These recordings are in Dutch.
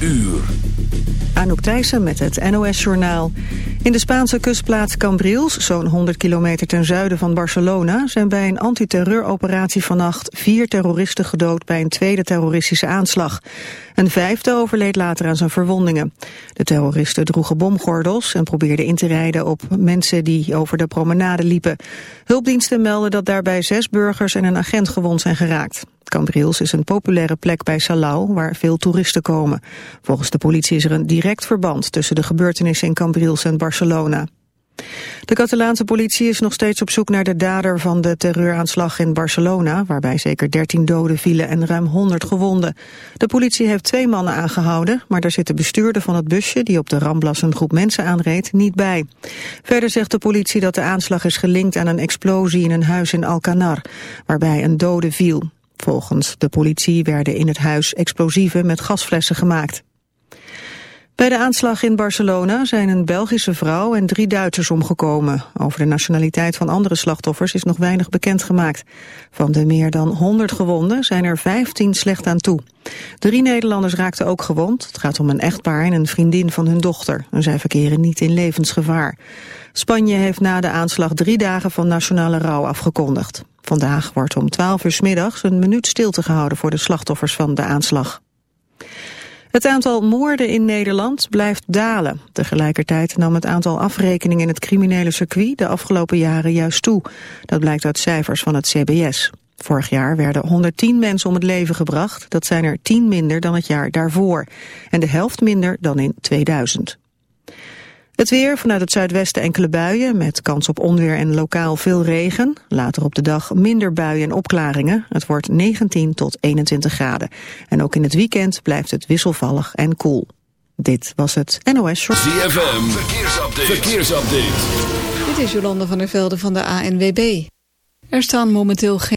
uur. Anouk Thijssen met het NOS-journaal. In de Spaanse kustplaats Cambrils, zo'n 100 kilometer ten zuiden van Barcelona... zijn bij een antiterreuroperatie vannacht vier terroristen gedood... bij een tweede terroristische aanslag. Een vijfde overleed later aan zijn verwondingen. De terroristen droegen bomgordels en probeerden in te rijden... op mensen die over de promenade liepen. Hulpdiensten melden dat daarbij zes burgers en een agent gewond zijn geraakt. Cambrils is een populaire plek bij Salau, waar veel toeristen komen. Volgens de politie is er een direct verband tussen de gebeurtenissen in Cambrils en Barcelona. De Catalaanse politie is nog steeds op zoek naar de dader van de terreuraanslag in Barcelona, waarbij zeker 13 doden vielen en ruim 100 gewonden. De politie heeft twee mannen aangehouden, maar daar zit de bestuurder van het busje die op de Ramblas een groep mensen aanreed niet bij. Verder zegt de politie dat de aanslag is gelinkt aan een explosie in een huis in Alcanar, waarbij een dode viel. Volgens de politie werden in het huis explosieven met gasflessen gemaakt. Bij de aanslag in Barcelona zijn een Belgische vrouw en drie Duitsers omgekomen. Over de nationaliteit van andere slachtoffers is nog weinig bekendgemaakt. Van de meer dan 100 gewonden zijn er 15 slecht aan toe. Drie Nederlanders raakten ook gewond. Het gaat om een echtpaar en een vriendin van hun dochter. En zij verkeren niet in levensgevaar. Spanje heeft na de aanslag drie dagen van nationale rouw afgekondigd. Vandaag wordt om 12 uur middags een minuut stilte gehouden voor de slachtoffers van de aanslag. Het aantal moorden in Nederland blijft dalen. Tegelijkertijd nam het aantal afrekeningen in het criminele circuit de afgelopen jaren juist toe. Dat blijkt uit cijfers van het CBS. Vorig jaar werden 110 mensen om het leven gebracht. Dat zijn er 10 minder dan het jaar daarvoor. En de helft minder dan in 2000. Het weer, vanuit het zuidwesten enkele buien met kans op onweer en lokaal veel regen. Later op de dag minder buien en opklaringen. Het wordt 19 tot 21 graden. En ook in het weekend blijft het wisselvallig en koel. Dit was het NOS Short. ZFM, verkeersupdate. verkeersupdate. Dit is Jolanda van der Velde van de ANWB. Er staan momenteel geen...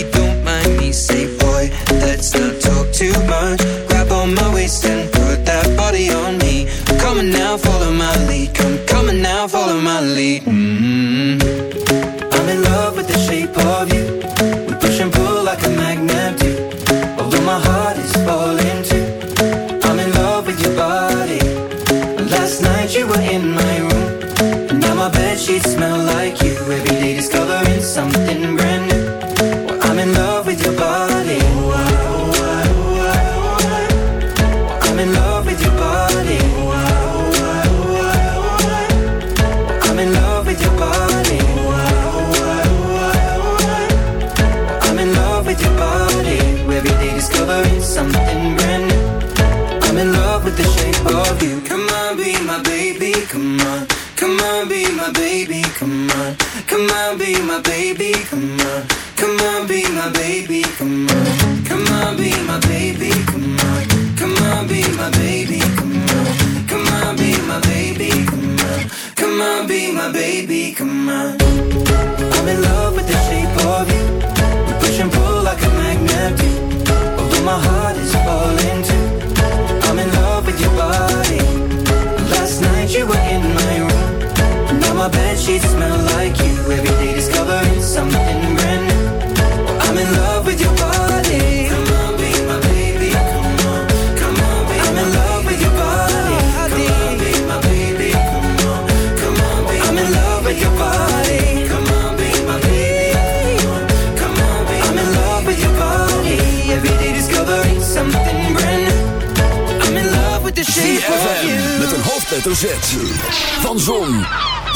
smell like sheets smell like you. Every day discovering something brand new. I'm in love with your body. Come on, be my baby. Come on, come on, be I'm in love with your body. Come on, be my baby. Come on, come on, be I'm in love with your body. Come on, be my baby. Come on, be I'm in love with your body. Every day discovering something brand new. I'm in love with the shape of you. met een hoofdletter Z. Van Zon,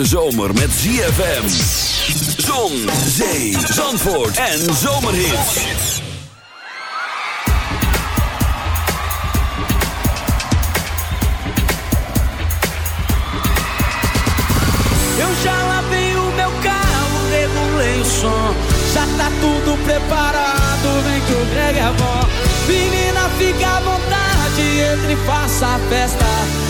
hete zomer met ZFM. Zon, zee, zandvoort en zomerhit. Eu já lavei o meu carro, regulei o som. Já tá tudo preparado, vem que o Greg é bom. Menina, fica à vontade, entre e faça a festa.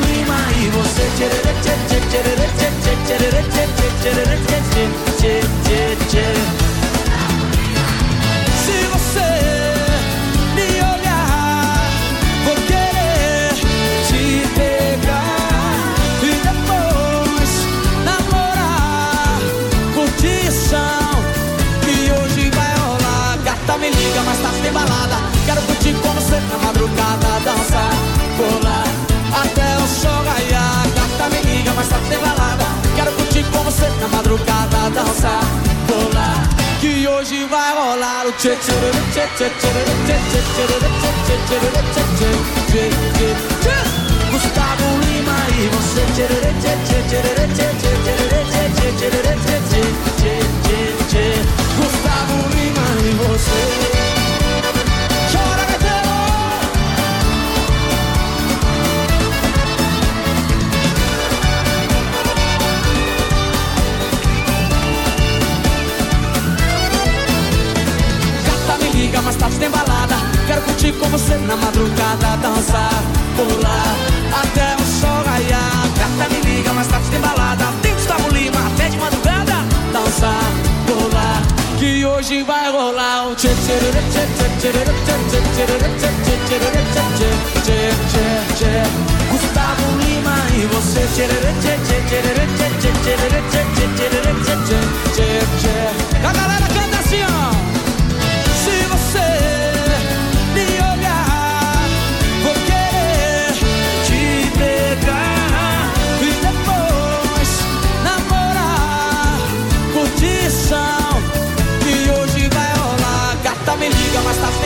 Lima e você tchererê, tchê, tchererê, tchê, tchê, tchererê, tchê, tchê, tchererê, tchê, tchê, tchê, tchê, Se você me olhar, vou querer te pegar e depois namorar, curtição que hoje vai rolar. Gata me liga, mas tá sem balada, quero curtir com você na madrugada, dançar. mas tá tem balada. Quero curtir com você na madrugada, dançar, rolar, Que hoje vai rolar o Gustavo Lima e você tchê tchê Gustavo Lima e você A galera canta assim,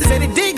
said it did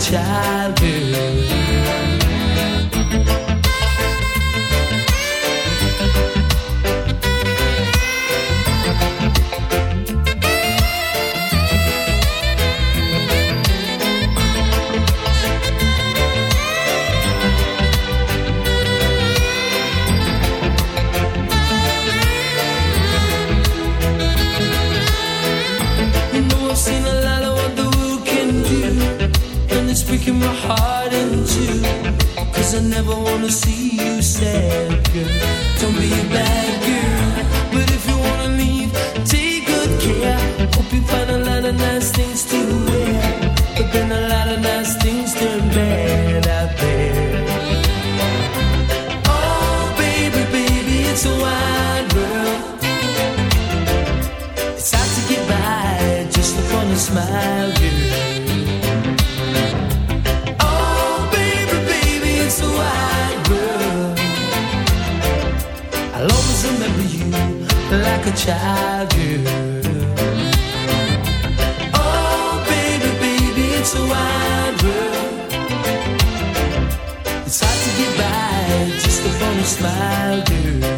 I'll do.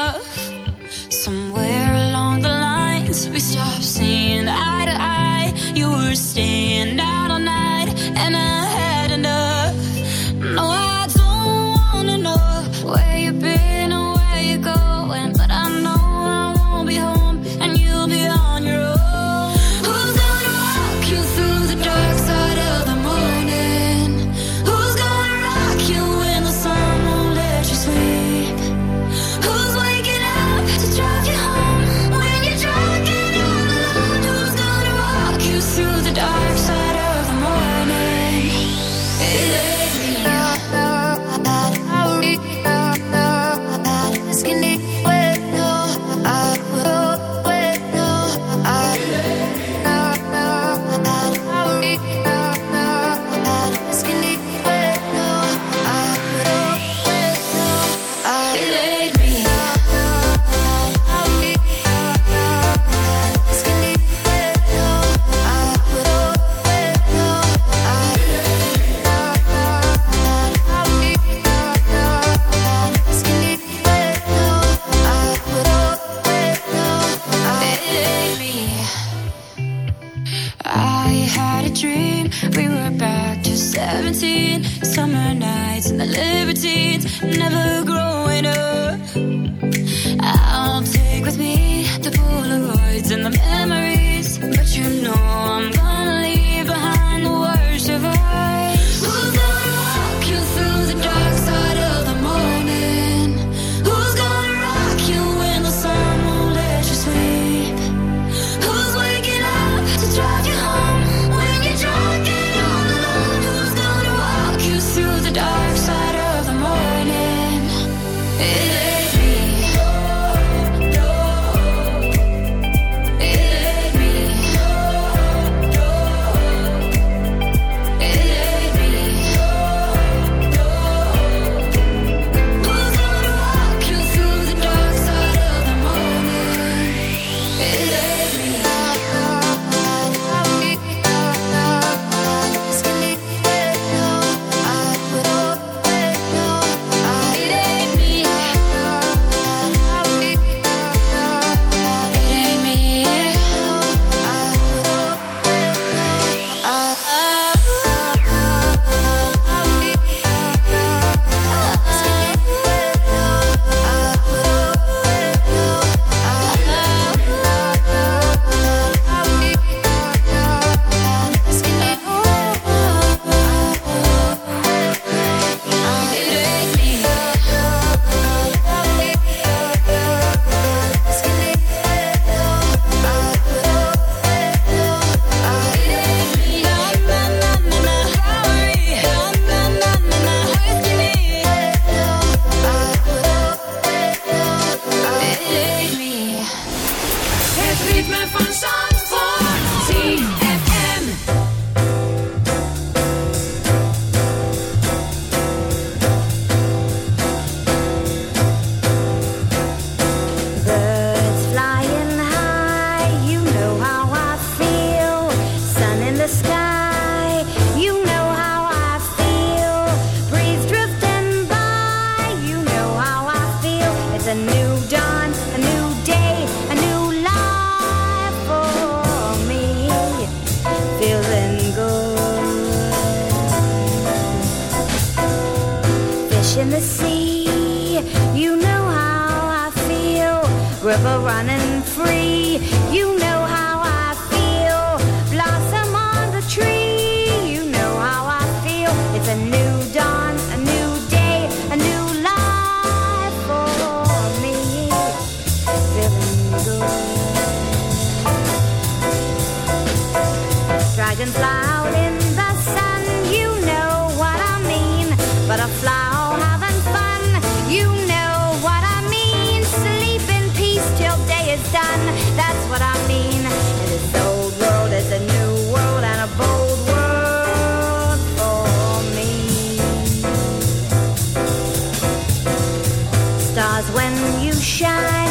shine.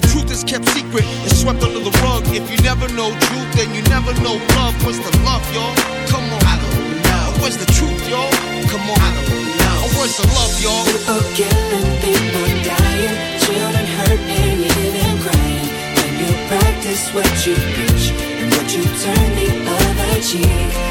is kept secret, it's swept under the rug. If you never know truth, then you never know love. Where's the love, y'all? Come on. I don't know. Where's the truth, y'all? Come on. I don't know. Where's the love, y'all? People killing, people dying, children hurt and you crying. When you practice what you preach and what you turn the other cheek.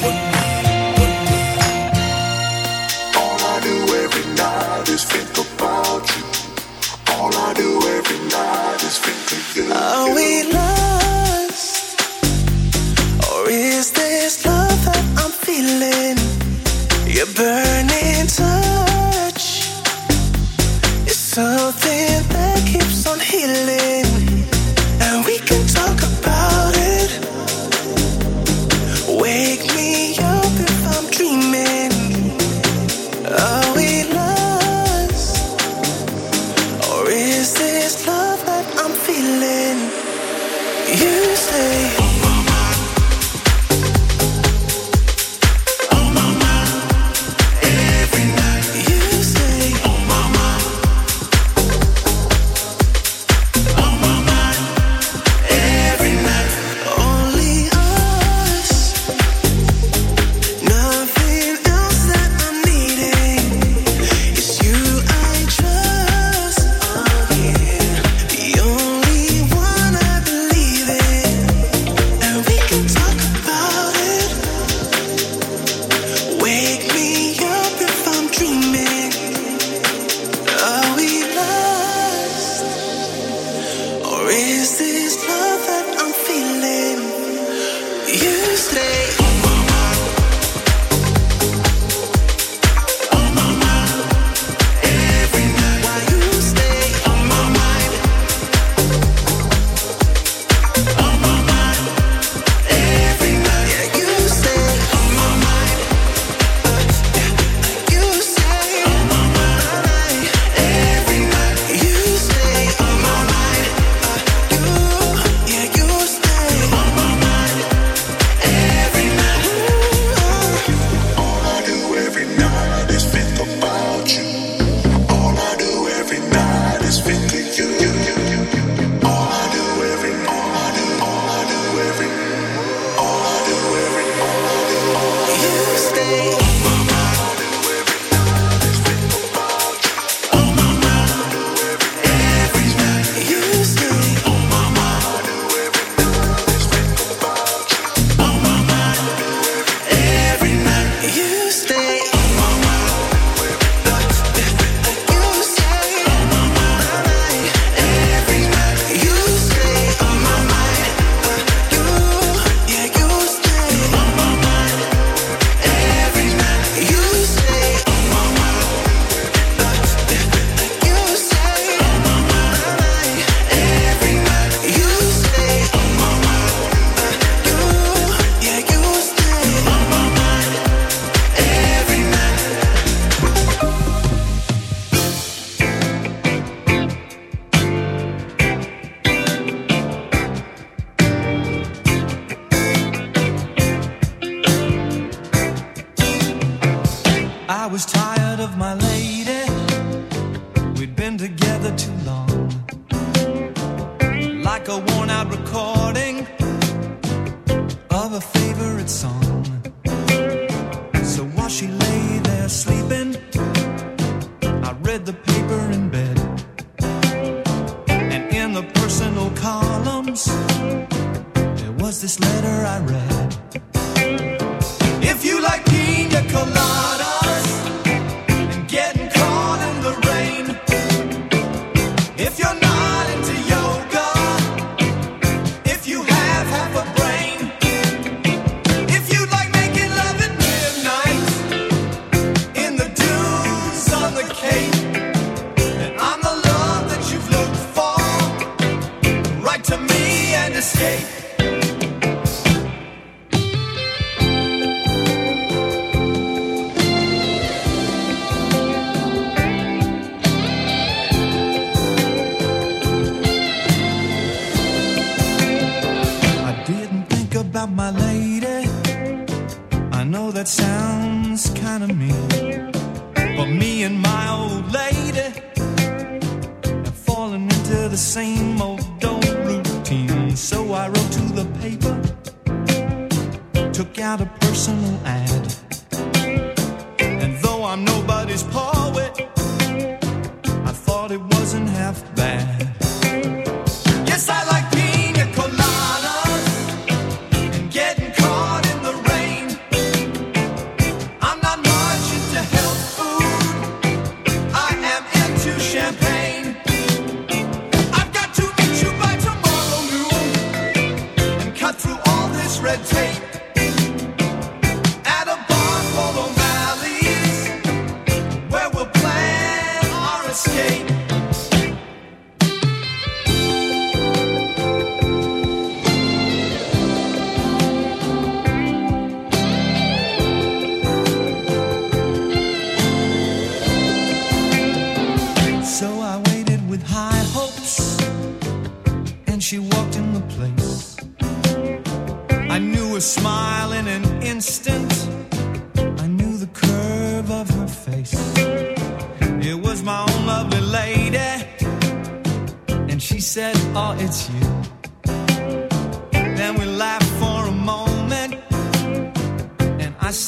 escape.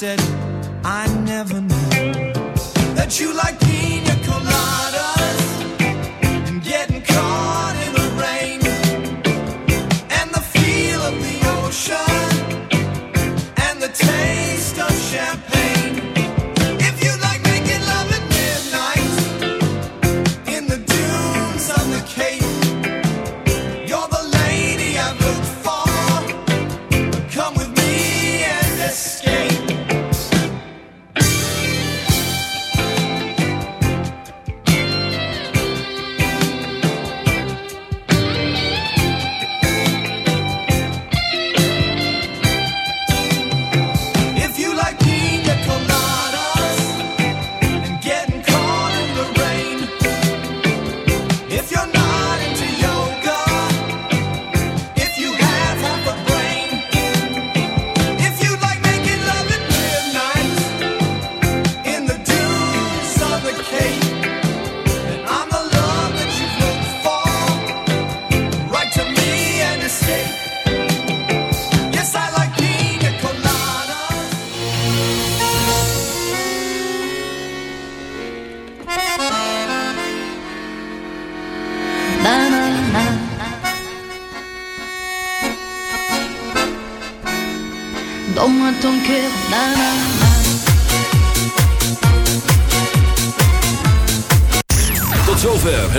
said